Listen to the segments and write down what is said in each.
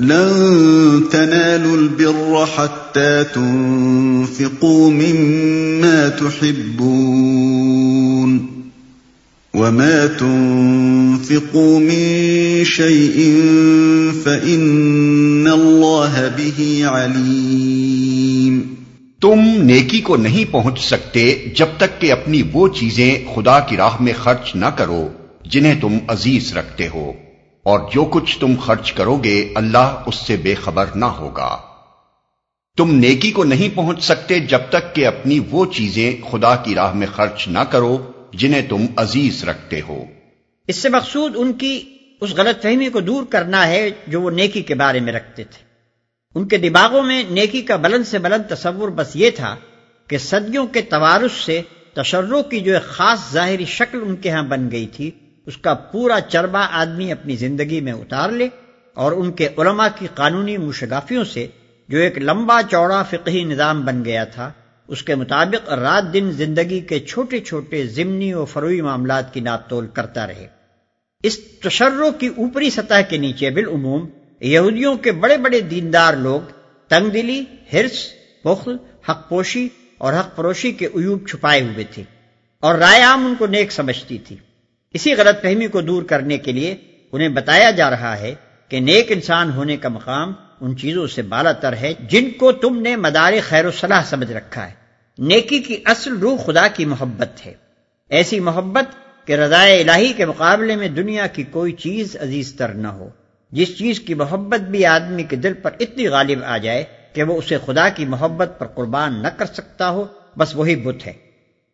لن تنالوا البر حتى تنفقوا مما تحبون وما تنفقوا من شيء فإن الله به عليم تم نیکی کو نہیں پہنچ سکتے جب تک کہ اپنی وہ چیزیں خدا کی راہ میں خرچ نہ کرو جنہیں تم عزیز رکھتے ہو۔ اور جو کچھ تم خرچ کرو گے اللہ اس سے بے خبر نہ ہوگا۔ تم نیکی کو نہیں پہنچ سکتے جب تک کہ اپنی وہ چیزیں خدا کی راہ میں خرچ نہ کرو جنہیں تم عزیز رکھتے ہو۔ اس سے مقصود ان کی اس غلط فہمی کو دور کرنا ہے جو وہ نیکی کے بارے میں رکھتے تھے۔ ان کے دماغوں میں نیکی کا بلند سے بلند تصور بس یہ تھا کہ صدیوں کے توارث سے تشروں کی جو ایک خاص ظاہری شکل ان کے ہاں بن گئی تھی اس کا پورا چربا آدمی اپنی زندگی میں اتار لے اور ان کے علماء کی قانونی مشگافیوں سے جو ایک لمبا چوڑا فقہی نظام بن گیا تھا، اس کے مطابق رات دن زندگی کے چھوٹے چھوٹے ضمنی و فروئی معاملات کی ناپ تول کرتا رہے۔ اس تشروں کی اوپری سطح کے نیچے بالعموم یہودیوں کے بڑے بڑے دیندار لوگ تنگ دلی ہرس بخل حق پوشی اور حق فروشی کے عیوب چھپائے ہوئے تھے اور رائے عام ان کو نیک سمجھتی تھی۔ اسی غلط فہمی کو دور کرنے کے لیے انہیں بتایا جا رہا ہے کہ نیک انسان ہونے کا مقام ان چیزوں سے بالا تر ہے جن کو تم نے مدار خیر و صلاح سمجھ رکھا ہے۔ نیکی کی اصل روح خدا کی محبت ہے۔ ایسی محبت کہ رضائے الہی کے مقابلے میں دنیا کی کوئی چیز عزیز تر نہ ہو۔ جس چیز کی محبت بھی آدمی کے دل پر اتنی غالب آ جائے کہ وہ اسے خدا کی محبت پر قربان نہ کر سکتا ہو، بس وہی بت ہے۔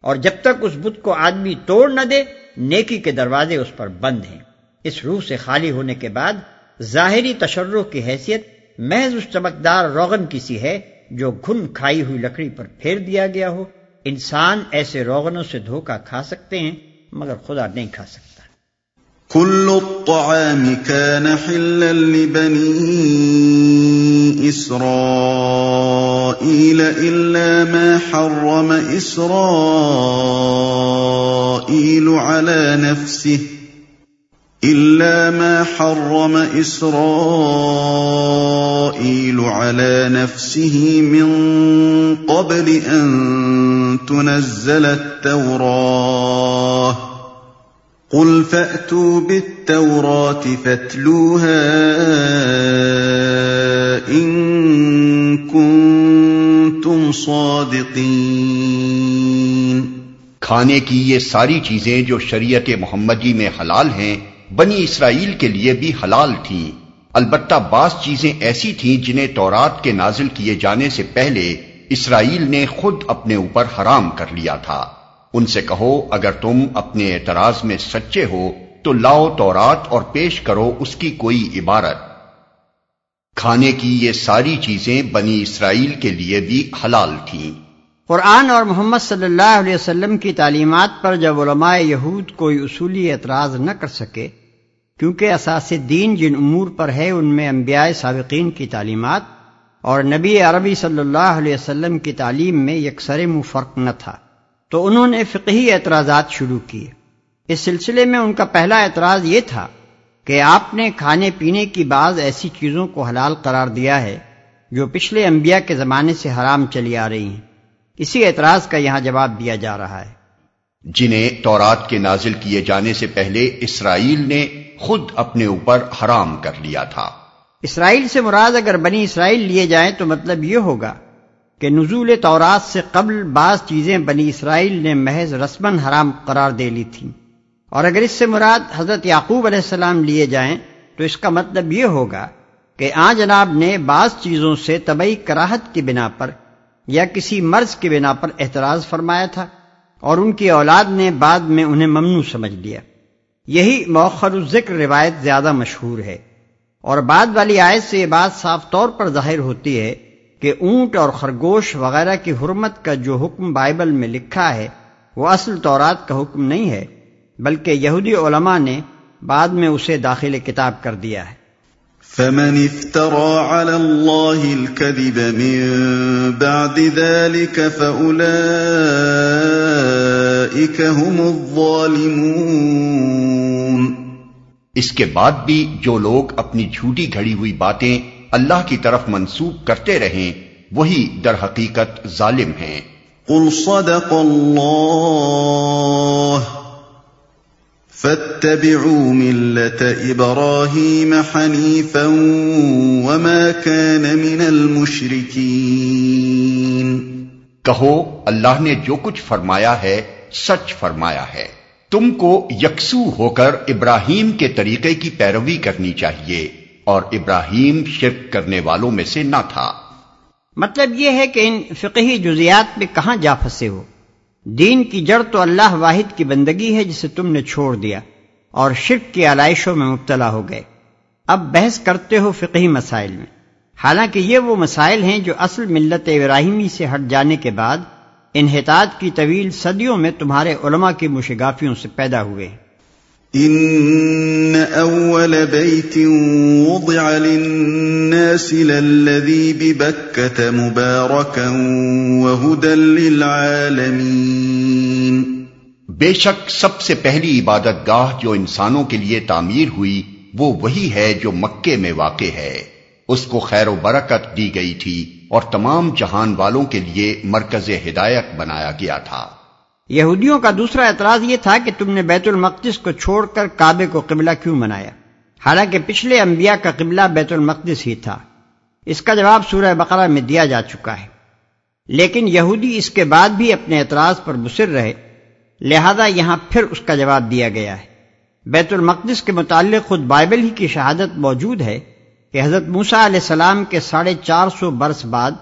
اور جب تک اس بت کو آدمی توڑ نہ دے نیکی کے دروازے اس پر بند ہیں۔ اس روح سے خالی ہونے کے بعد ظاہری تشرح کی حیثیت محض اس چمکدار روغن کی سی ہے جو گھن کھائی ہوئی لکڑی پر پھیر دیا گیا ہو۔ انسان ایسے روغنوں سے دھوکا کھا سکتے ہیں، مگر خدا نہیں کھا سکتا۔ كل الطعام كان حلا لبني إسرائيل إلا ما حرم إسرائيل على نفسه إلا ما حرم إسرائيل على نفسه من قبل أن تنزل التوراة قل فأتوا بالتوراة فاتلوها إن كنتم صادقين کھانے کی یہ ساری چیزیں جو شریعت محمدی میں حلال ہیں، بنی اسرائیل کے لیے بھی حلال تھیں۔ البتہ بعض چیزیں ایسی تھیں جنہیں تورات کے نازل کیے جانے سے پہلے اسرائیل نے خود اپنے اوپر حرام کر لیا تھا۔ ان سے کہو، اگر تم اپنے اعتراض میں سچے ہو، تو لاؤ تورات اور پیش کرو اس کی کوئی عبارت۔ کھانے کی یہ ساری چیزیں بنی اسرائیل کے لیے بھی حلال تھیں۔ قرآن اور محمد صلی اللہ علیہ وسلم کی تعلیمات پر جب علماء یہود کوئی اصولی اعتراض نہ کر سکے، کیونکہ اساس دین جن امور پر ہے، ان میں انبیاء سابقین کی تعلیمات اور نبی عربی صلی اللہ علیہ وسلم کی تعلیم میں یکسر فرق نہ تھا۔ تو انہوں نے فقہی اعتراضات شروع کیے۔ اس سلسلے میں ان کا پہلا اعتراض یہ تھا کہ آپ نے کھانے پینے کی بعض ایسی چیزوں کو حلال قرار دیا ہے جو پچھلے انبیاء کے زمانے سے حرام چلی آ رہی ہیں۔ اسی اعتراض کا یہاں جواب دیا جا رہا ہے۔ جنہیں تورات کے نازل کیے جانے سے پہلے اسرائیل نے خود اپنے اوپر حرام کر لیا تھا۔ اسرائیل سے مراد اگر بنی اسرائیل لیے جائیں تو مطلب یہ ہوگا کہ نزول تورات سے قبل بعض چیزیں بنی اسرائیل نے محض رسمن حرام قرار دے لی تھیں۔ اور اگر اس سے مراد حضرت یعقوب علیہ السلام لیے جائیں تو اس کا مطلب یہ ہوگا کہ آ جناب نے بعض چیزوں سے طبعی کراہت کی بنا پر یا کسی مرض کی بنا پر اعتراض فرمایا تھا اور ان کی اولاد نے بعد میں انہیں ممنوع سمجھ لیا۔ یہی موخر الذکر روایت زیادہ مشہور ہے۔ اور بعد والی آیت سے یہ بات صاف طور پر ظاہر ہوتی ہے کہ اونٹ اور خرگوش وغیرہ کی حرمت کا جو حکم بائبل میں لکھا ہے وہ اصل طورات کا حکم نہیں ہے۔ بلکہ یہودی علماء نے بعد میں اسے داخل کتاب کر دیا ہے۔ فمن افترى على الله الكذب من بعد ذلك فأولئك هم الظالمون۔ اس کے بعد بھی جو لوگ اپنی جھوٹی گھڑی ہوئی باتیں اللہ کی طرف منسوخ کرتے رہیں وہی در حقیقت ظالم ہیں۔ قل صدق اللہ فاتبعوا ملت ابراہیم حنیفا وما كان من المشرکین کہو اللہ نے جو کچھ فرمایا ہے سچ فرمایا ہے۔ تم کو یکسو ہو کر ابراہیم کے طریقے کی پیروی کرنی چاہیے اور ابراہیم شرک کرنے والوں میں سے نہ تھا۔ مطلب یہ ہے کہ ان فقہی جزیات میں کہاں جا پھنسے ہو؟ دین کی جڑ تو اللہ واحد کی بندگی ہے جسے تم نے چھوڑ دیا۔ اور شرک کی علائشوں میں مبتلا ہو گئے۔ اب بحث کرتے ہو فقہی مسائل میں۔ حالانکہ یہ وہ مسائل ہیں جو اصل ملت ابراہیمی سے ہٹ جانے کے بعد انحطاط کی طویل صدیوں میں تمہارے علماء کی مشگافیوں سے پیدا ہوئے۔ ان اول بیت وضع للناس للذی ببکت مبارکا وہدا للعالمین۔ بے شک سب سے پہلی عبادت گاہ جو انسانوں کے لیے تعمیر ہوئی، وہ وہی ہے جو مکے میں واقع ہے۔ اس کو خیر و برکت دی گئی تھی اور تمام جہان والوں کے لیے مرکز ہدایت بنایا گیا تھا۔ یہودیوں کا دوسرا اعتراض یہ تھا کہ تم نے بیت المقدس کو چھوڑ کر کعبے کو قبلہ کیوں بنایا حالانکہ پچھلے انبیاء کا قبلہ بیت المقدس ہی تھا۔ اس کا جواب سورہ بقرہ میں دیا جا چکا ہے۔ لیکن یہودی اس کے بعد بھی اپنے اعتراض پر مصر رہے۔ لہذا یہاں پھر اس کا جواب دیا گیا ہے۔ بیت المقدس کے متعلق خود بائبل ہی کی شہادت موجود ہے کہ حضرت موسا علیہ السلام کے ساڑھے چار سو برس بعد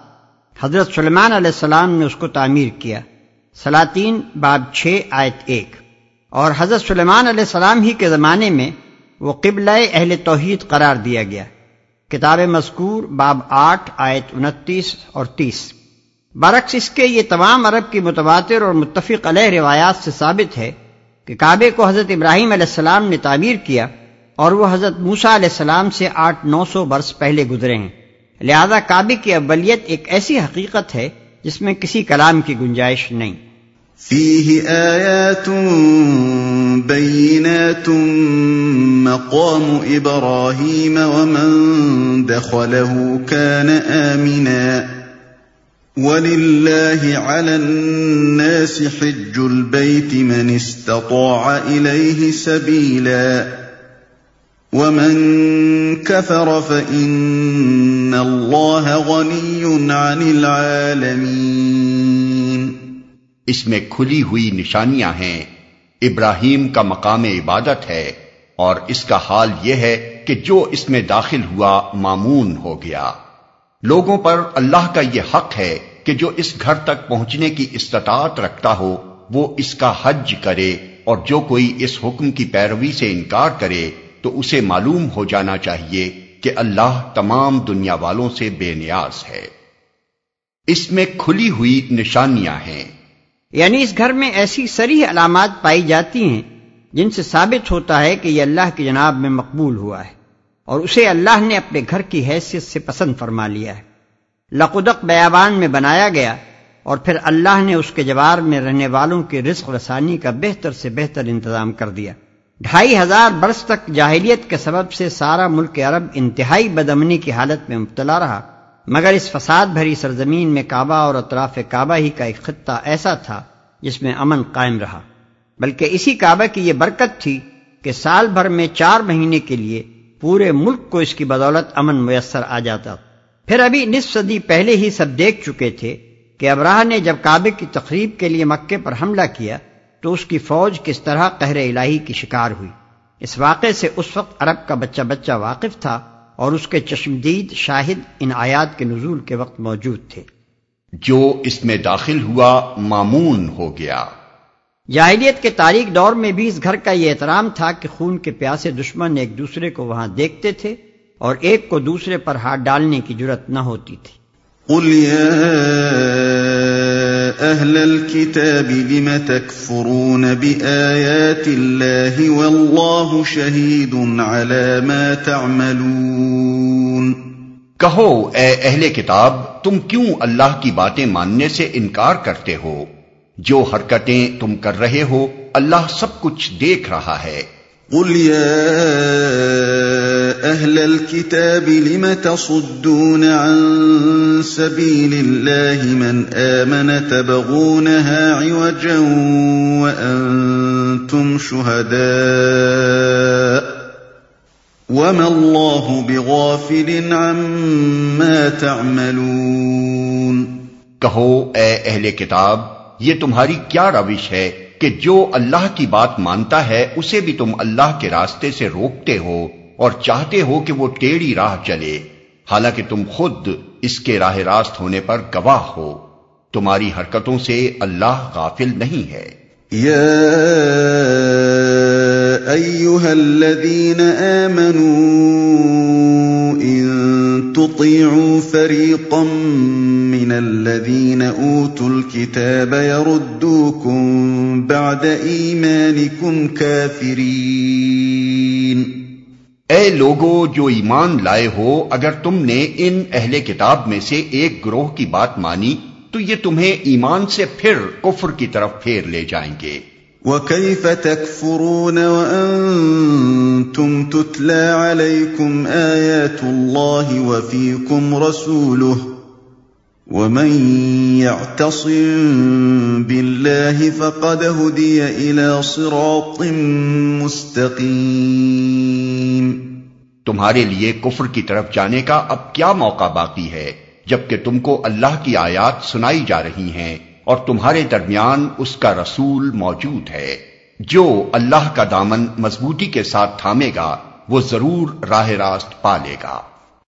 حضرت سلمان علیہ السلام نے اس کو تعمیر کیا۔ سلاطین باب چھ آیت ایک۔ اور حضرت سلیمان علیہ السلام ہی کے زمانے میں وہ قبل اہل توحید قرار دیا گیا۔ کتاب مذکور باب آٹھ آیت انتیس اور تیس۔ برعکس اس کے یہ تمام عرب کی متواتر اور متفق علیہ روایات سے ثابت ہے کہ کعبے کو حضرت ابراہیم علیہ السلام نے تعمیر کیا اور وہ حضرت موسا علیہ السلام سے آٹھ نو سو برس پہلے گزرے ہیں لہذا کعبے کی ابلیت ایک ایسی حقیقت ہے جس میں کسی کلام کی گنجائش نہیں۔ فيه آيات بينات مقام إبراهيم ومن دخله كان آمنا۔ ولله على الناس حج البيت من استطاع إليه سبيلاً ومن كفر فإن الله غني عن العالمين اس میں کھلی ہوئی نشانیاں ہیں۔ ابراہیم کا مقام عبادت ہے اور اس کا حال یہ ہے کہ جو اس میں داخل ہوا معمون ہو گیا۔ لوگوں پر اللہ کا یہ حق ہے کہ جو اس گھر تک پہنچنے کی استطاعت رکھتا ہو، وہ اس کا حج کرے اور جو کوئی اس حکم کی پیروی سے انکار کرے، تو اسے معلوم ہو جانا چاہیے کہ اللہ تمام دنیا والوں سے بے نیاز ہے۔ اس میں کھلی ہوئی نشانیاں ہیں۔ یعنی اس گھر میں ایسی سری علامات پائی جاتی ہیں جن سے ثابت ہوتا ہے کہ یہ اللہ کی جناب میں مقبول ہوا ہے۔ اور اسے اللہ نے اپنے گھر کی حیثیت سے پسند فرما لیا ہے۔ لقدق بیابان میں بنایا گیا اور پھر اللہ نے اس کے جوار میں رہنے والوں کی رزق رسانی کا بہتر سے بہتر انتظام کر دیا۔ ڈھائی ہزار برس تک جاہلیت کے سبب سے سارا ملک عرب انتہائی بدمنی کی حالت میں مبتلا رہا، مگر اس فساد بھری سرزمین میں کعبہ اور اطراف کعبہ ہی کا ایک خطہ ایسا تھا جس میں امن قائم رہا۔ بلکہ اسی کعبہ کی یہ برکت تھی کہ سال بھر میں چار مہینے کے لیے پورے ملک کو اس کی بدولت امن میسر آ جاتا۔ پھر ابھی نصف صدی پہلے ہی سب دیکھ چکے تھے کہ ابراہ نے جب کعبے کی تقریب کے لیے مکے پر حملہ کیا تو اس کی فوج کس طرح قہر الہی کی شکار ہوئی۔ اس واقعے سے اس وقت عرب کا بچہ بچہ واقف تھا اور اس کے چشمدید شاہد ان آیات کے نزول کے وقت موجود تھے۔ جو اس میں داخل ہوا معمون ہو گیا۔ جاہلیت کے تاریخ دور میں بھی اس گھر کا یہ احترام تھا کہ خون کے پیاسے دشمن ایک دوسرے کو وہاں دیکھتے تھے اور ایک کو دوسرے پر ہاتھ ڈالنے کی جرت نہ ہوتی تھی۔ قل أهل الكتاب لم تكفرون بآيات الله والله شهيد على ما تعملون۔ کہو اے اہل کتاب تم کیوں اللہ کی باتیں ماننے سے انکار کرتے ہو؟ جو حرکتیں تم کر رہے ہو اللہ سب کچھ دیکھ رہا ہے۔ قل يا أهل الكتاب لم تصدون عن سبيل الله من آمن تبغونها عوجا وأنتم شهداء وما الله بغافل عما تعملون۔ کہو اے اہل کتاب یہ تمہاری کیا روش ہے کہ جو اللہ کی بات مانتا ہے اسے بھی تم اللہ کے راستے سے روکتے ہو اور چاہتے ہو کہ وہ ٹیڑھی راہ چلے حالانکہ تم خود اس کے راہ راست ہونے پر گواہ ہو۔ تمہاری حرکتوں سے اللہ غافل نہیں ہے۔ یا ایوہا الذین آمنوا تطيعوا فريقا من الذين اوتوا الكتاب يردوكم بعد ايمانكم كافرين اے لوگو جو ایمان لائے ہو اگر تم نے ان اہل کتاب میں سے ایک گروہ کی بات مانی تو یہ تمہیں ایمان سے پھر کفر کی طرف پھیر لے جائیں گے۔ وَكَيْفَ تَكْفُرُونَ وَأَنتُمْ تُتْلَى عَلَيْكُمْ آيَاتُ اللَّهِ وَفِيكُمْ رَسُولُهُ وَمَن يَعْتَصِم بِاللَّهِ فَقَدْ هُدِيَ إِلَى صِرَاطٍ مُسْتَقِيمٍ تمہارے لیے کفر کی طرف جانے کا اب کیا موقع باقی ہے جبکہ تم کو اللہ کی آیات سنائی جا رہی ہیں اور تمہارے درمیان اس کا رسول موجود ہے۔ جو اللہ کا دامن مضبوطی کے ساتھ تھامے گا، وہ ضرور راہ راست پالے گا۔